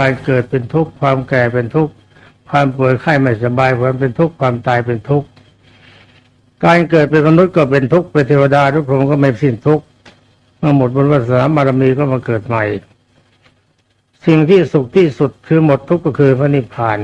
การเกิดเป็นทุกข์ความแก่เป็นทุกข์ความป่วยไข้ไม่สบายความเป็นทุกข์ความตายเป็นทุกข์การเกิดเป็นมนุษย์ก็เป็นทุกข์เป็นเทวดาทุกพรหมก็ไม่สิ้นทุกข์เมื่อหมดบนญวาสนาบารมีก็มาเกิดใหม่ สิ่งที่สุขที่สุดคือหมดทุกข์ก็คือพระนิพพาน